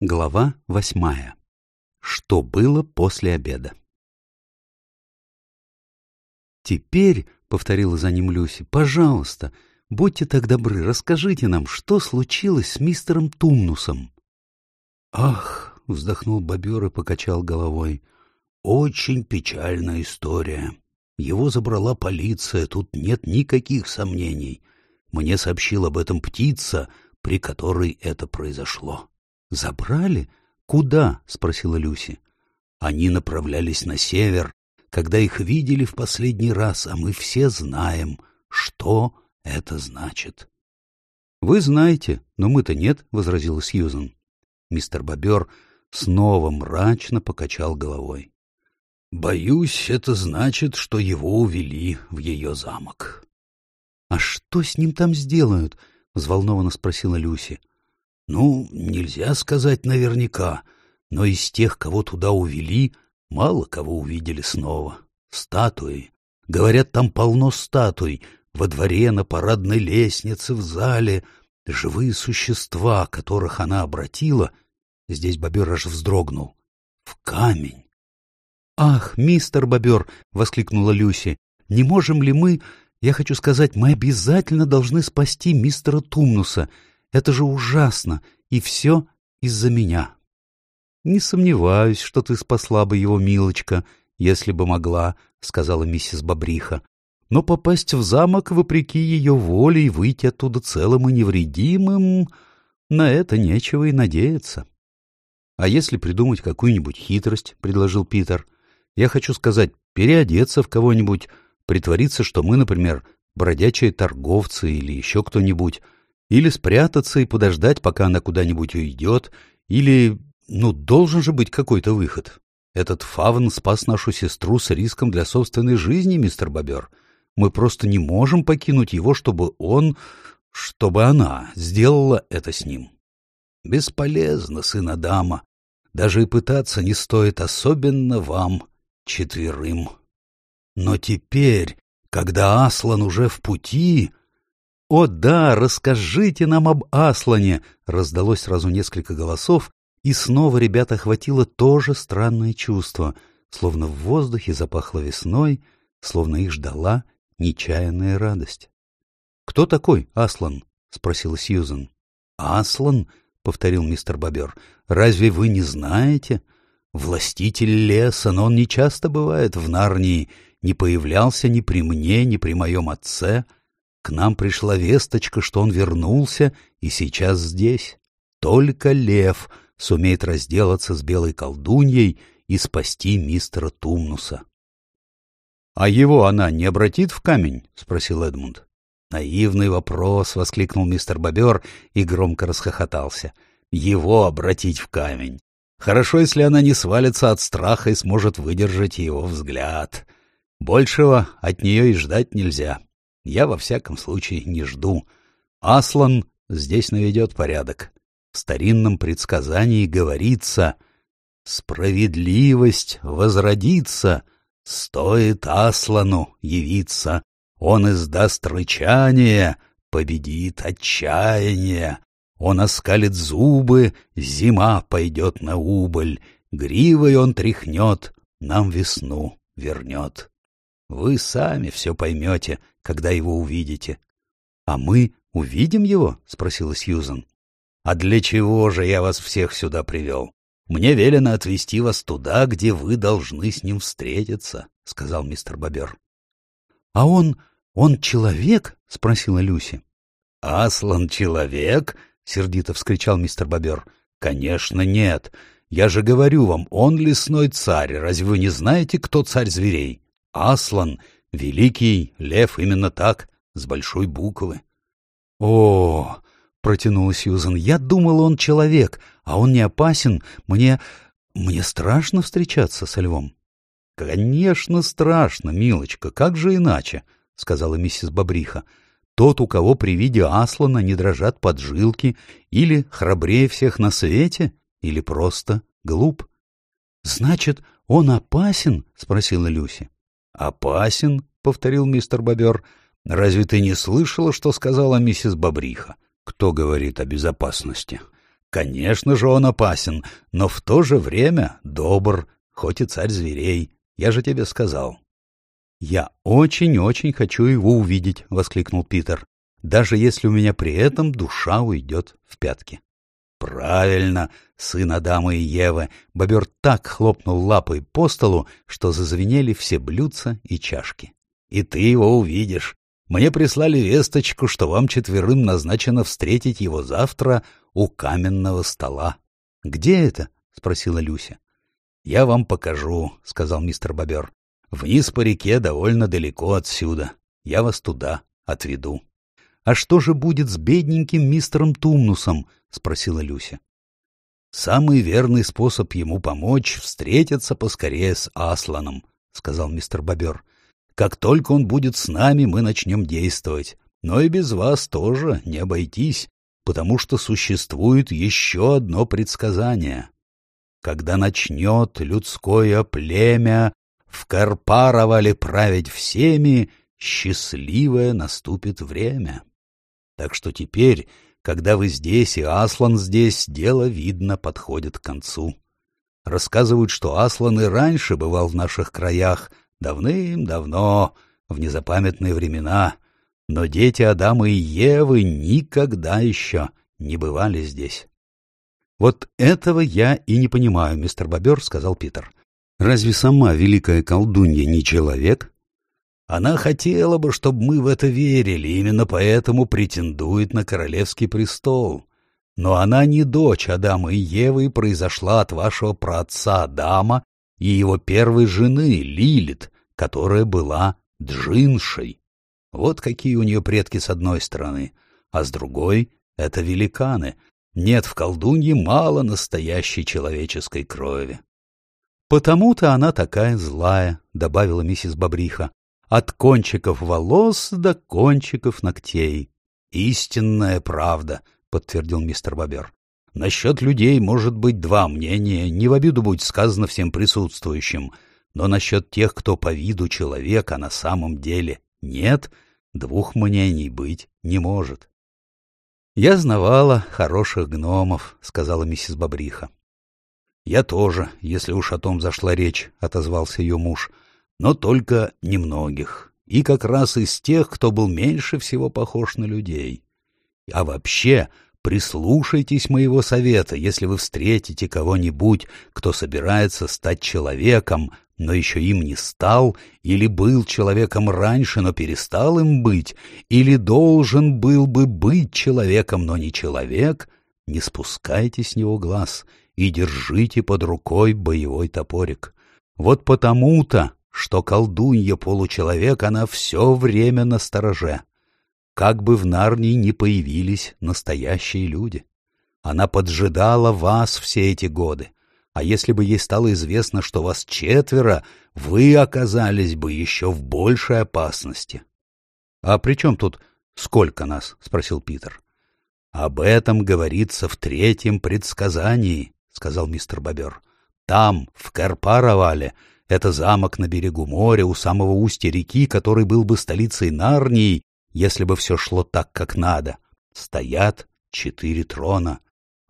Глава восьмая. Что было после обеда? «Теперь, — повторила за ним Люси, — пожалуйста, будьте так добры, расскажите нам, что случилось с мистером Тумнусом». «Ах!» — вздохнул бобер и покачал головой. «Очень печальная история. Его забрала полиция, тут нет никаких сомнений. Мне сообщил об этом птица, при которой это произошло». «Забрали? Куда?» — спросила Люси. «Они направлялись на север, когда их видели в последний раз, а мы все знаем, что это значит». «Вы знаете, но мы-то нет», — возразила Сьюзен. Мистер Бобер снова мрачно покачал головой. «Боюсь, это значит, что его увели в ее замок». «А что с ним там сделают?» — взволнованно спросила Люси. Ну, нельзя сказать наверняка, но из тех, кого туда увели, мало кого увидели снова. Статуи. Говорят, там полно статуй. Во дворе, на парадной лестнице, в зале. Живые существа, которых она обратила. Здесь бобер аж вздрогнул. В камень. «Ах, мистер Бобер!» — воскликнула Люси. «Не можем ли мы... Я хочу сказать, мы обязательно должны спасти мистера Тумнуса. Это же ужасно, и все из-за меня. — Не сомневаюсь, что ты спасла бы его, милочка, если бы могла, — сказала миссис Бобриха. Но попасть в замок вопреки ее воле и выйти оттуда целым и невредимым, на это нечего и надеяться. — А если придумать какую-нибудь хитрость, — предложил Питер, — я хочу сказать, переодеться в кого-нибудь, притвориться, что мы, например, бродячие торговцы или еще кто-нибудь, или спрятаться и подождать, пока она куда-нибудь уйдет, или... Ну, должен же быть какой-то выход. Этот фавн спас нашу сестру с риском для собственной жизни, мистер Бобер. Мы просто не можем покинуть его, чтобы он... чтобы она сделала это с ним. Бесполезно, сын Адама. Даже и пытаться не стоит, особенно вам, четверым. Но теперь, когда Аслан уже в пути, «О да, расскажите нам об Аслане!» Раздалось сразу несколько голосов, и снова ребята охватило то же странное чувство, словно в воздухе запахло весной, словно их ждала нечаянная радость. «Кто такой Аслан?» — спросила Сьюзен. «Аслан?» — повторил мистер Бобер. «Разве вы не знаете? Властитель леса, но он не часто бывает в Нарнии, не появлялся ни при мне, ни при моем отце». К нам пришла весточка, что он вернулся и сейчас здесь. Только лев сумеет разделаться с белой колдуньей и спасти мистера Тумнуса. — А его она не обратит в камень? — спросил Эдмунд. — Наивный вопрос! — воскликнул мистер Бобер и громко расхохотался. — Его обратить в камень! Хорошо, если она не свалится от страха и сможет выдержать его взгляд. Большего от нее и ждать нельзя. Я во всяком случае не жду. Аслан здесь наведет порядок. В старинном предсказании говорится «Справедливость возродится, стоит Аслану явиться, он издаст рычание, победит отчаяние, он оскалит зубы, зима пойдет на убыль, гривой он тряхнет, нам весну вернет». Вы сами все поймете, когда его увидите. — А мы увидим его? — спросила Сьюзан. — А для чего же я вас всех сюда привел? Мне велено отвезти вас туда, где вы должны с ним встретиться, — сказал мистер Бобер. — А он... он человек? — спросила Люси. — Аслан человек? — сердито вскричал мистер Бобер. — Конечно, нет. Я же говорю вам, он лесной царь. Разве вы не знаете, кто царь зверей? Аслан, великий лев, именно так, с большой буквы. — О, — протянула Сьюзан, — я думала, он человек, а он не опасен. Мне... мне страшно встречаться со львом. — Конечно, страшно, милочка, как же иначе, — сказала миссис Бобриха. Тот, у кого при виде Аслана не дрожат поджилки, или храбрее всех на свете, или просто глуп. — Значит, он опасен? — спросила Люси. «Опасен?» — повторил мистер Бобер. «Разве ты не слышала, что сказала миссис Бобриха? Кто говорит о безопасности? Конечно же он опасен, но в то же время добр, хоть и царь зверей. Я же тебе сказал. — Я очень-очень хочу его увидеть, — воскликнул Питер, — даже если у меня при этом душа уйдет в пятки. — Правильно, сын Адама и Евы. Бобер так хлопнул лапой по столу, что зазвенели все блюдца и чашки. — И ты его увидишь. Мне прислали весточку, что вам четверым назначено встретить его завтра у каменного стола. — Где это? — спросила Люся. — Я вам покажу, — сказал мистер Бобер. — Вниз по реке довольно далеко отсюда. Я вас туда отведу. — А что же будет с бедненьким мистером Тумнусом? — спросила Люся. — Самый верный способ ему помочь — встретиться поскорее с Асланом, — сказал мистер Бобер. Как только он будет с нами, мы начнем действовать. Но и без вас тоже не обойтись, потому что существует еще одно предсказание. Когда начнет людское племя в Карпаровале править всеми, счастливое наступит время. Так что теперь, когда вы здесь и Аслан здесь, дело, видно, подходит к концу. Рассказывают, что Аслан и раньше бывал в наших краях, Давным-давно, в незапамятные времена, но дети Адама и Евы никогда еще не бывали здесь. — Вот этого я и не понимаю, мистер Бобер, — сказал Питер. — Разве сама великая колдунья не человек? — Она хотела бы, чтобы мы в это верили, именно поэтому претендует на королевский престол. Но она не дочь Адама и Евы и произошла от вашего праотца Адама и его первой жены Лилит, которая была джиншей. Вот какие у нее предки с одной стороны, а с другой — это великаны. Нет в колдунье мало настоящей человеческой крови. — Потому-то она такая злая, — добавила миссис Бобриха, — от кончиков волос до кончиков ногтей. — Истинная правда, — подтвердил мистер Бобер. Насчет людей может быть два мнения, не в обиду будет сказано всем присутствующим, но насчет тех, кто по виду человека на самом деле нет, двух мнений быть не может. — Я знавала хороших гномов, — сказала миссис Бобриха. — Я тоже, если уж о том зашла речь, — отозвался ее муж, — но только немногих, и как раз из тех, кто был меньше всего похож на людей. А вообще, Прислушайтесь моего совета, если вы встретите кого-нибудь, кто собирается стать человеком, но еще им не стал, или был человеком раньше, но перестал им быть, или должен был бы быть человеком, но не человек, не спускайте с него глаз и держите под рукой боевой топорик. Вот потому-то, что колдунья получеловек, она все время на стороже как бы в Нарнии не появились настоящие люди. Она поджидала вас все эти годы, а если бы ей стало известно, что вас четверо, вы оказались бы еще в большей опасности. — А при чем тут сколько нас? — спросил Питер. — Об этом говорится в третьем предсказании, — сказал мистер Бобер. — Там, в Карпаровале, это замок на берегу моря у самого устья реки, который был бы столицей Нарнии, если бы все шло так, как надо. Стоят четыре трона.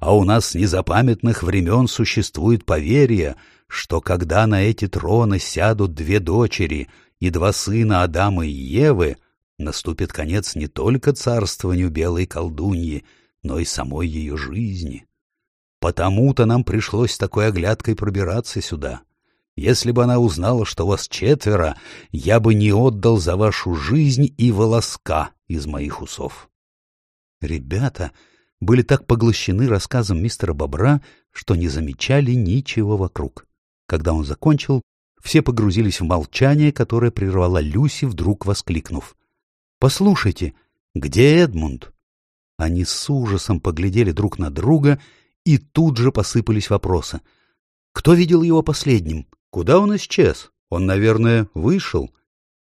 А у нас с незапамятных времен существует поверье, что когда на эти троны сядут две дочери и два сына Адама и Евы, наступит конец не только царствованию белой колдуньи, но и самой ее жизни. Потому-то нам пришлось такой оглядкой пробираться сюда. Если бы она узнала, что вас четверо, я бы не отдал за вашу жизнь и волоска из моих усов. Ребята были так поглощены рассказом мистера Бобра, что не замечали ничего вокруг. Когда он закончил, все погрузились в молчание, которое прервала Люси, вдруг воскликнув. — Послушайте, где Эдмунд? Они с ужасом поглядели друг на друга, и тут же посыпались вопросы. Кто видел его последним? Куда он исчез? Он, наверное, вышел.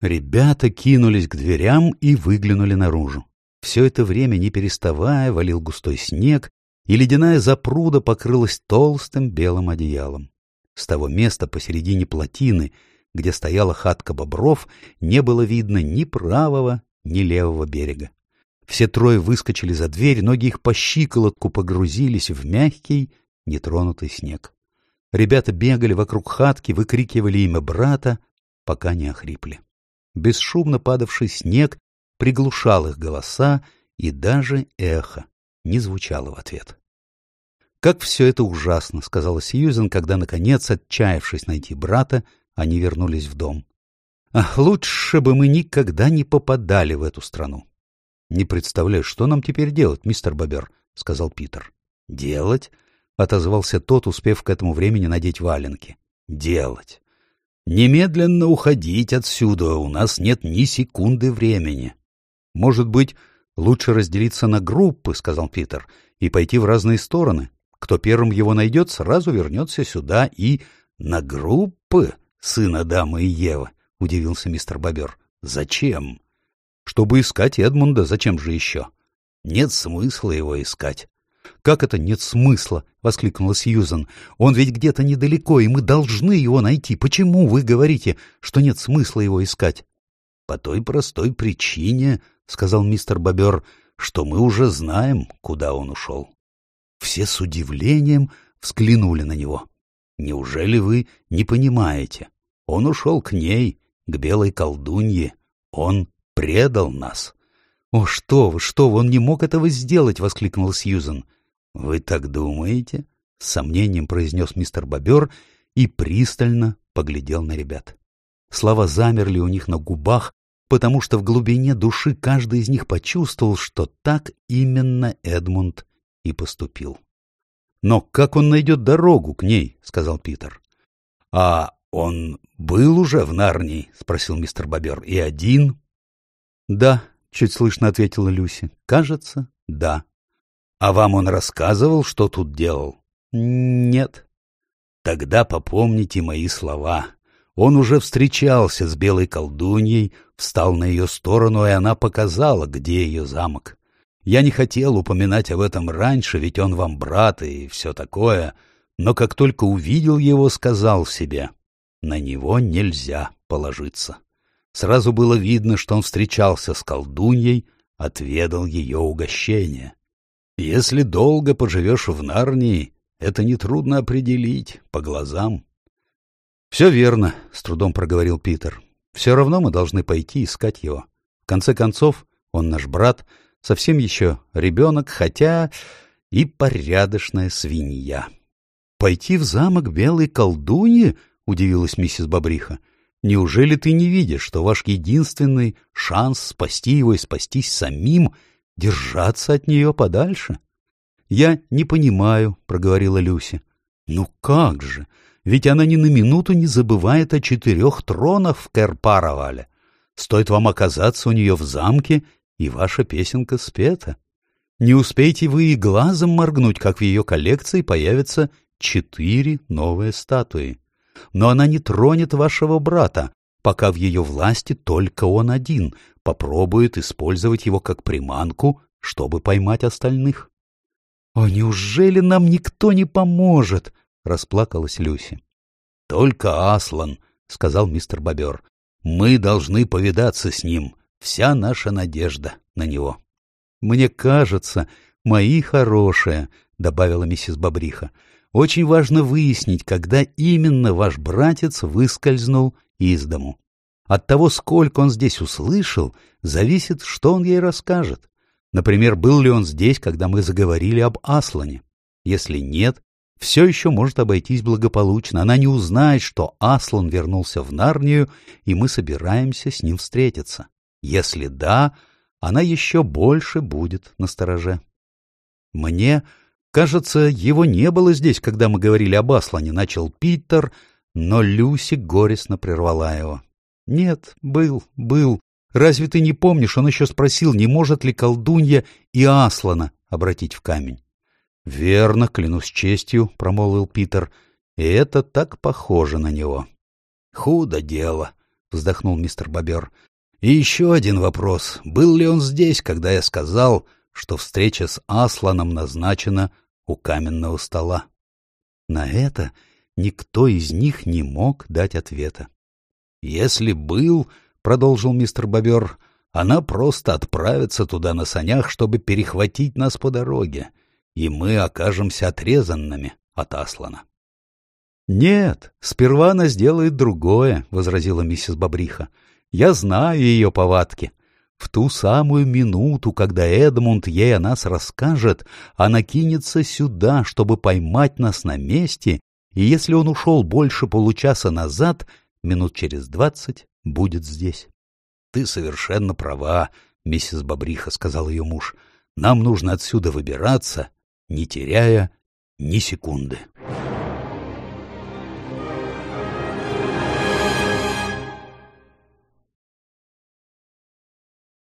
Ребята кинулись к дверям и выглянули наружу. Все это время, не переставая, валил густой снег, и ледяная запруда покрылась толстым белым одеялом. С того места посередине плотины, где стояла хатка бобров, не было видно ни правого, ни левого берега. Все трое выскочили за дверь, ноги их по щиколотку погрузились в мягкий, нетронутый снег. Ребята бегали вокруг хатки, выкрикивали имя брата, пока не охрипли. Бесшумно падавший снег приглушал их голоса, и даже эхо не звучало в ответ. «Как все это ужасно!» — сказала Сьюзен, когда, наконец, отчаявшись найти брата, они вернулись в дом. «Ах, лучше бы мы никогда не попадали в эту страну!» «Не представляю, что нам теперь делать, мистер Бобер», — сказал Питер. «Делать?» — отозвался тот, успев к этому времени надеть валенки. «Делать. Немедленно уходить отсюда, у нас нет ни секунды времени». «Может быть, лучше разделиться на группы», — сказал Питер, — «и пойти в разные стороны. Кто первым его найдет, сразу вернется сюда и...» «На группы, сына дамы и Евы?» — удивился мистер Бобер. «Зачем?» Чтобы искать Эдмунда, зачем же еще? Нет смысла его искать. «Как это нет смысла?» — воскликнула Сьюзан. «Он ведь где-то недалеко, и мы должны его найти. Почему вы говорите, что нет смысла его искать?» «По той простой причине», — сказал мистер Бобер, — «что мы уже знаем, куда он ушел». Все с удивлением взглянули на него. «Неужели вы не понимаете? Он ушел к ней, к белой колдунье. Он предал нас. — О, что вы, что вы, он не мог этого сделать! — воскликнул Сьюзен. — Вы так думаете? — с сомнением произнес мистер Бобер и пристально поглядел на ребят. Слова замерли у них на губах, потому что в глубине души каждый из них почувствовал, что так именно Эдмунд и поступил. — Но как он найдет дорогу к ней? — сказал Питер. — А он был уже в Нарнии? — спросил мистер Бобер. — И один? «Да», — чуть слышно ответила Люси. «Кажется, да». «А вам он рассказывал, что тут делал?» «Нет». «Тогда попомните мои слова. Он уже встречался с белой колдуньей, встал на ее сторону, и она показала, где ее замок. Я не хотел упоминать об этом раньше, ведь он вам брат и все такое, но как только увидел его, сказал себе, на него нельзя положиться». Сразу было видно, что он встречался с колдуньей, отведал ее угощение. Если долго поживешь в Нарнии, это нетрудно определить по глазам. — Все верно, — с трудом проговорил Питер. — Все равно мы должны пойти искать его. В конце концов, он наш брат, совсем еще ребенок, хотя и порядочная свинья. — Пойти в замок белой колдуньи? — удивилась миссис Бобриха. Неужели ты не видишь, что ваш единственный шанс спасти его и спастись самим — держаться от нее подальше? — Я не понимаю, — проговорила Люси. — Ну как же, ведь она ни на минуту не забывает о четырех тронах в Керпаровале. Стоит вам оказаться у нее в замке, и ваша песенка спета. Не успейте вы и глазом моргнуть, как в ее коллекции появятся четыре новые статуи но она не тронет вашего брата, пока в ее власти только он один, попробует использовать его как приманку, чтобы поймать остальных. — О, неужели нам никто не поможет? — расплакалась Люси. — Только Аслан, — сказал мистер Бобер. — Мы должны повидаться с ним. Вся наша надежда на него. — Мне кажется, мои хорошие, — добавила миссис Бобриха, — очень важно выяснить, когда именно ваш братец выскользнул из дому. От того, сколько он здесь услышал, зависит, что он ей расскажет. Например, был ли он здесь, когда мы заговорили об Аслане. Если нет, все еще может обойтись благополучно. Она не узнает, что Аслан вернулся в Нарнию, и мы собираемся с ним встретиться. Если да, она еще больше будет настороже. Мне Кажется, его не было здесь, когда мы говорили об Аслане, начал Питер, но Люси горестно прервала его. Нет, был, был. Разве ты не помнишь, он еще спросил, не может ли колдунья и Аслана обратить в камень? Верно, клянусь честью, промолвил Питер, и это так похоже на него. Худо дело, вздохнул мистер Бобер. И еще один вопрос. Был ли он здесь, когда я сказал, что встреча с Асланом назначена у каменного стола. На это никто из них не мог дать ответа. «Если был, — продолжил мистер Бобер, Она просто отправится туда на санях, чтобы перехватить нас по дороге, и мы окажемся отрезанными от Аслана. — Нет, сперва она сделает другое, — возразила миссис Бобриха. — Я знаю ее повадки. В ту самую минуту, когда Эдмунд ей о нас расскажет, она кинется сюда, чтобы поймать нас на месте, и если он ушел больше получаса назад, минут через двадцать будет здесь. — Ты совершенно права, — миссис Бобриха, — сказал ее муж. — Нам нужно отсюда выбираться, не теряя ни секунды.